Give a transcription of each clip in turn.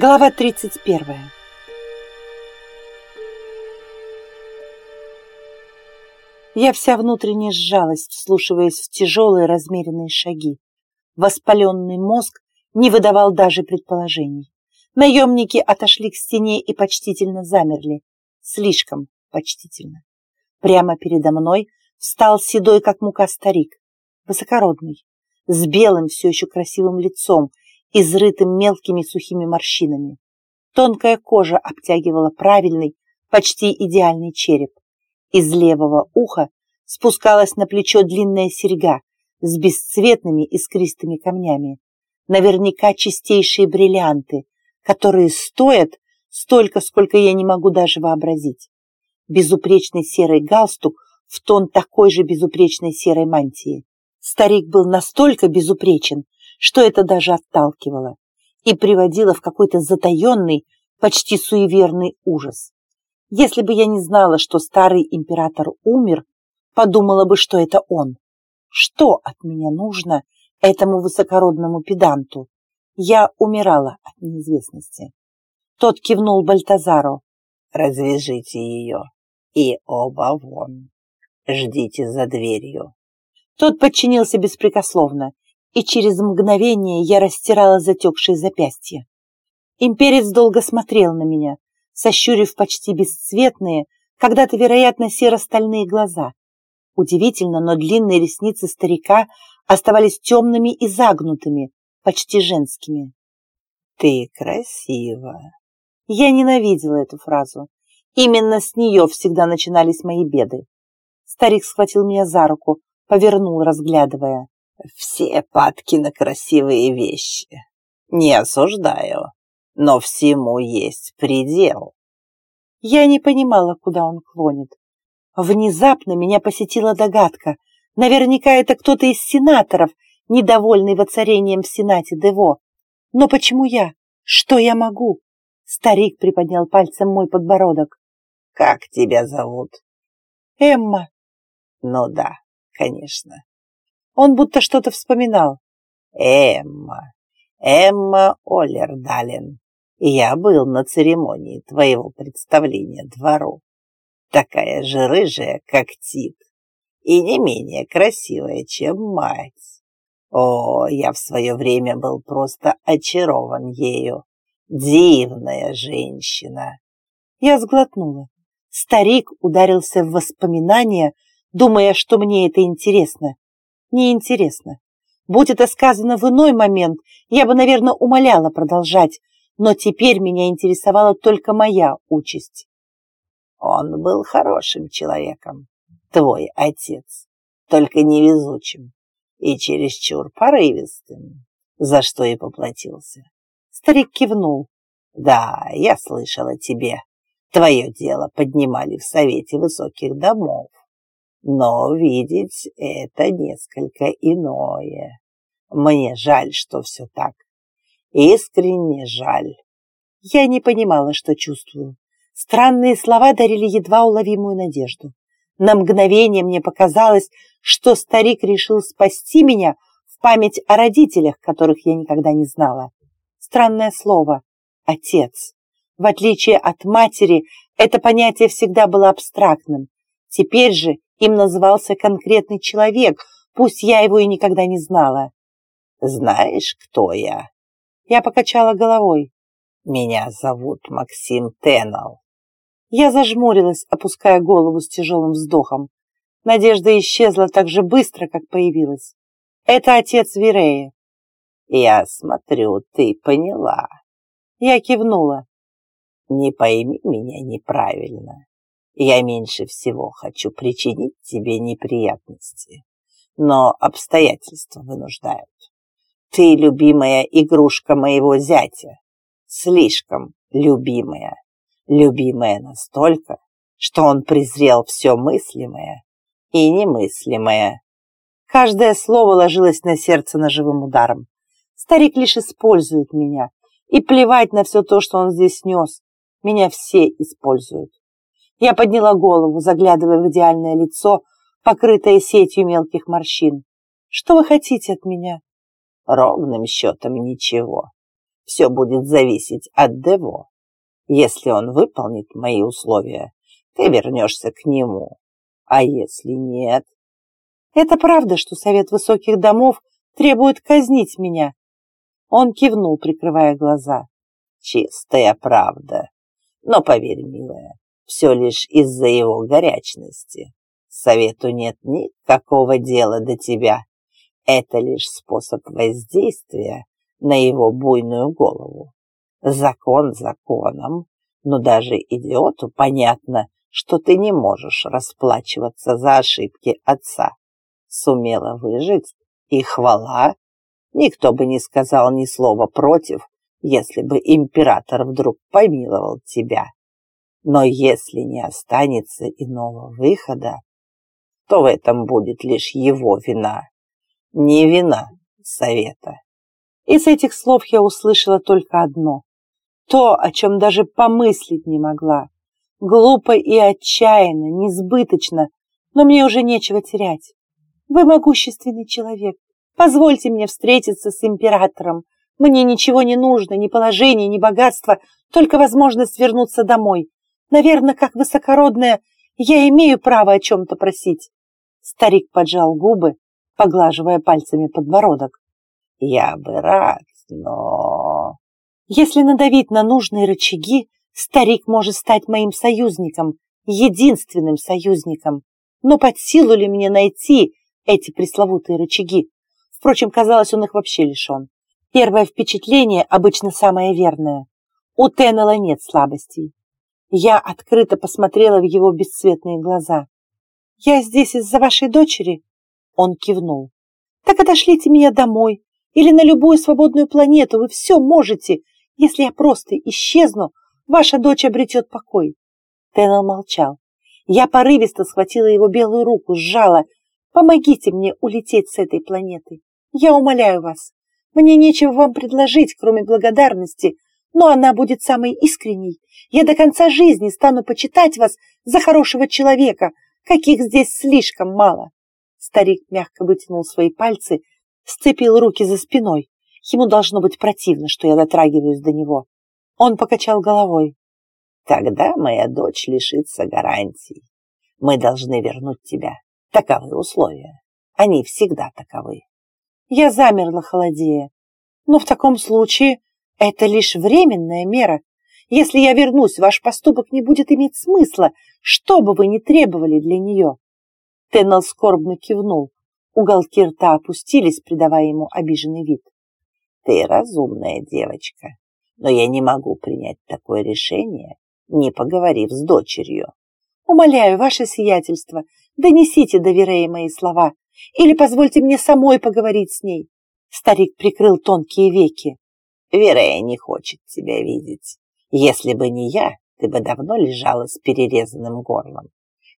Глава 31. Я вся внутренне сжалась, вслушиваясь в тяжелые размеренные шаги. Воспаленный мозг не выдавал даже предположений. Наемники отошли к стене и почтительно замерли. Слишком почтительно. Прямо передо мной встал седой, как мука, старик, высокородный, с белым, все еще красивым лицом, изрытым мелкими сухими морщинами. Тонкая кожа обтягивала правильный, почти идеальный череп. Из левого уха спускалась на плечо длинная серьга с бесцветными искристыми камнями. Наверняка чистейшие бриллианты, которые стоят столько, сколько я не могу даже вообразить. Безупречный серый галстук в тон такой же безупречной серой мантии. Старик был настолько безупречен, что это даже отталкивало и приводило в какой-то затаенный, почти суеверный ужас. Если бы я не знала, что старый император умер, подумала бы, что это он. Что от меня нужно этому высокородному педанту? Я умирала от неизвестности. Тот кивнул Бальтазару. «Развяжите ее и оба вон. Ждите за дверью». Тот подчинился беспрекословно, и через мгновение я растирала затекшие запястья. Имперец долго смотрел на меня, сощурив почти бесцветные, когда-то, вероятно, серо-стальные глаза. Удивительно, но длинные ресницы старика оставались темными и загнутыми, почти женскими. «Ты красива!» Я ненавидела эту фразу. Именно с нее всегда начинались мои беды. Старик схватил меня за руку, повернул, разглядывая. Все падки на красивые вещи. Не осуждаю, но всему есть предел. Я не понимала, куда он клонит. Внезапно меня посетила догадка. Наверняка это кто-то из сенаторов, недовольный воцарением в Сенате Дево. Но почему я? Что я могу? Старик приподнял пальцем мой подбородок. Как тебя зовут? Эмма. Ну да, конечно. Он будто что-то вспоминал. Эмма, Эмма Оллердален. Я был на церемонии твоего представления двору. Такая же рыжая, как Тит, и не менее красивая, чем мать. О, я в свое время был просто очарован ею. Дивная женщина. Я сглотнула. Старик ударился в воспоминания, думая, что мне это интересно неинтересно. Будь это сказано в иной момент, я бы, наверное, умоляла продолжать, но теперь меня интересовала только моя участь. Он был хорошим человеком, твой отец, только невезучим и чересчур порывистым, за что и поплатился. Старик кивнул. Да, я слышала тебе. Твое дело поднимали в Совете Высоких Домов. Но видеть это несколько иное. Мне жаль, что все так. Искренне жаль. Я не понимала, что чувствую. Странные слова дарили едва уловимую надежду. На мгновение мне показалось, что старик решил спасти меня в память о родителях, которых я никогда не знала. Странное слово «отец». В отличие от матери, это понятие всегда было абстрактным. Теперь же им назывался конкретный человек, пусть я его и никогда не знала. «Знаешь, кто я?» Я покачала головой. «Меня зовут Максим Теннел». Я зажмурилась, опуская голову с тяжелым вздохом. Надежда исчезла так же быстро, как появилась. Это отец Вирея. «Я смотрю, ты поняла». Я кивнула. «Не пойми меня неправильно. Я меньше всего хочу причинить тебе неприятности, но обстоятельства вынуждают. Ты любимая игрушка моего зятя, слишком любимая, любимая настолько, что он презрел все мыслимое и немыслимое. Каждое слово ложилось на сердце ножевым ударом. Старик лишь использует меня, и плевать на все то, что он здесь нес. Меня все используют. Я подняла голову, заглядывая в идеальное лицо, покрытое сетью мелких морщин. Что вы хотите от меня? Ровным счетом ничего. Все будет зависеть от Дево. Если он выполнит мои условия, ты вернешься к нему. А если нет? Это правда, что Совет Высоких Домов требует казнить меня. Он кивнул, прикрывая глаза. Чистая правда. Но поверь, милая, все лишь из-за его горячности. Совету нет никакого дела до тебя. Это лишь способ воздействия на его буйную голову. Закон законом, но даже идиоту понятно, что ты не можешь расплачиваться за ошибки отца. Сумела выжить, и хвала. Никто бы не сказал ни слова против, если бы император вдруг помиловал тебя. Но если не останется иного выхода, то в этом будет лишь его вина, не вина совета. Из этих слов я услышала только одно. То, о чем даже помыслить не могла. Глупо и отчаянно, несбыточно, но мне уже нечего терять. Вы могущественный человек. Позвольте мне встретиться с императором. Мне ничего не нужно, ни положения, ни богатства, только возможность вернуться домой. Наверное, как высокородная, я имею право о чем-то просить. Старик поджал губы, поглаживая пальцами подбородок. Я бы рад, но... Если надавить на нужные рычаги, старик может стать моим союзником, единственным союзником. Но под силу ли мне найти эти пресловутые рычаги? Впрочем, казалось, он их вообще лишен. Первое впечатление обычно самое верное. У Теннелла нет слабостей. Я открыто посмотрела в его бесцветные глаза. «Я здесь из-за вашей дочери?» Он кивнул. «Так отошлите меня домой или на любую свободную планету. Вы все можете. Если я просто исчезну, ваша дочь обретет покой». Теннел молчал. Я порывисто схватила его белую руку, сжала. «Помогите мне улететь с этой планеты. Я умоляю вас. Мне нечего вам предложить, кроме благодарности, но она будет самой искренней. Я до конца жизни стану почитать вас за хорошего человека, каких здесь слишком мало». Старик мягко вытянул свои пальцы, сцепил руки за спиной. Ему должно быть противно, что я дотрагиваюсь до него. Он покачал головой. «Тогда моя дочь лишится гарантий. Мы должны вернуть тебя. Таковы условия. Они всегда таковы. Я замерла, холодея. Но в таком случае это лишь временная мера. Если я вернусь, ваш поступок не будет иметь смысла, что бы вы ни требовали для нее. Теннел скорбно кивнул. Уголки рта опустились, придавая ему обиженный вид. Ты разумная девочка, но я не могу принять такое решение, не поговорив с дочерью. Умоляю, ваше сиятельство, донесите до Верея мои слова. Или позвольте мне самой поговорить с ней. Старик прикрыл тонкие веки. Верея не хочет тебя видеть. Если бы не я, ты бы давно лежала с перерезанным горлом.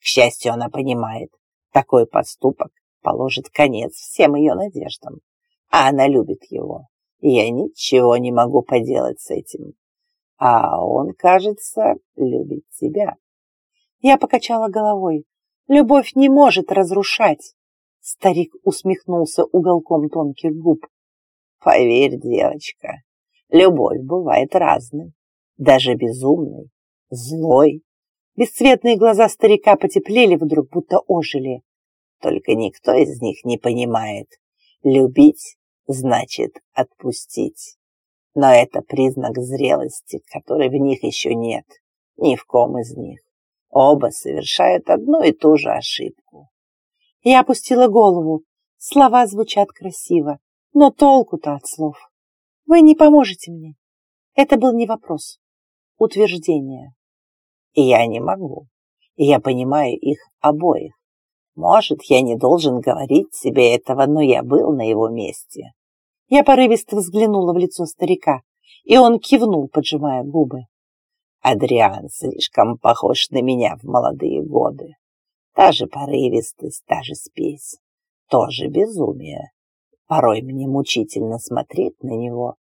К счастью, она понимает, такой поступок положит конец всем ее надеждам. А она любит его, и я ничего не могу поделать с этим. А он, кажется, любит тебя. Я покачала головой. Любовь не может разрушать. Старик усмехнулся уголком тонких губ. Поверь, девочка, любовь бывает разной, даже безумной, злой. Бесцветные глаза старика потеплели вдруг, будто ожили. Только никто из них не понимает. Любить значит отпустить. Но это признак зрелости, которой в них еще нет, ни в ком из них. Оба совершают одну и ту же ошибку. Я опустила голову. Слова звучат красиво, но толку-то от слов. Вы не поможете мне. Это был не вопрос, утверждение. Я не могу. Я понимаю их обоих. Может, я не должен говорить себе этого, но я был на его месте. Я порывисто взглянула в лицо старика, и он кивнул, поджимая губы. Адриан слишком похож на меня в молодые годы. Та же порывистость, та же спесь, тоже безумие. Порой мне мучительно смотреть на него,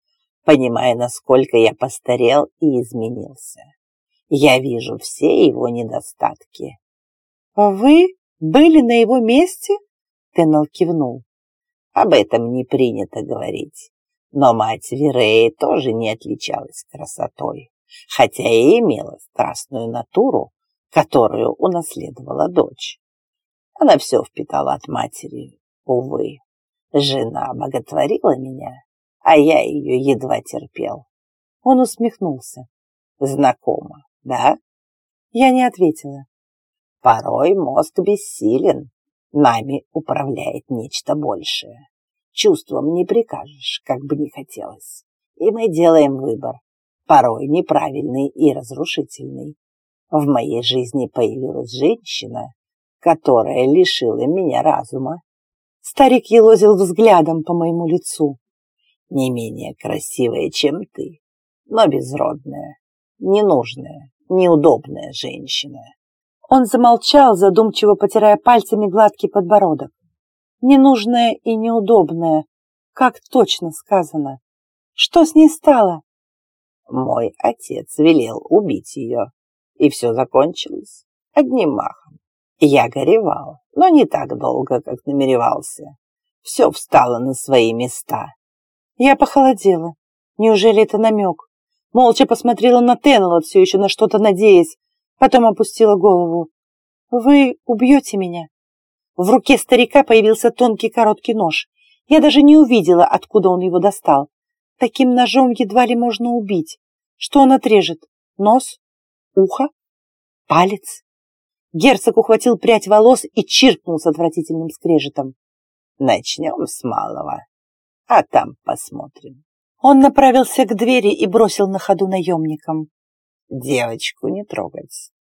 понимая, насколько я постарел и изменился. Я вижу все его недостатки. «Вы были на его месте?» Теннел кивнул. «Об этом не принято говорить. Но мать Вереи тоже не отличалась красотой, хотя и имела страстную натуру, которую унаследовала дочь. Она все впитала от матери, увы. Жена боготворила меня, а я ее едва терпел. Он усмехнулся. Знакомо, да? Я не ответила. Порой мозг бессилен. Нами управляет нечто большее. Чувством не прикажешь, как бы не хотелось. И мы делаем выбор, порой неправильный и разрушительный. В моей жизни появилась женщина, которая лишила меня разума. Старик елозил взглядом по моему лицу. Не менее красивая, чем ты, но безродная, ненужная, неудобная женщина. Он замолчал, задумчиво потирая пальцами гладкий подбородок. Ненужная и неудобная, как точно сказано. Что с ней стало? Мой отец велел убить ее, и все закончилось одним махом. Я горевал, но не так долго, как намеревался. Все встало на свои места. Я похолодела. Неужели это намек? Молча посмотрела на Теннелла, все еще на что-то надеясь, потом опустила голову. «Вы убьете меня?» В руке старика появился тонкий короткий нож. Я даже не увидела, откуда он его достал. Таким ножом едва ли можно убить. Что он отрежет? Нос? Ухо? Палец? Герцог ухватил прядь волос и чиркнул с отвратительным скрежетом. «Начнем с малого, а там посмотрим». Он направился к двери и бросил на ходу наемникам. «Девочку не трогать,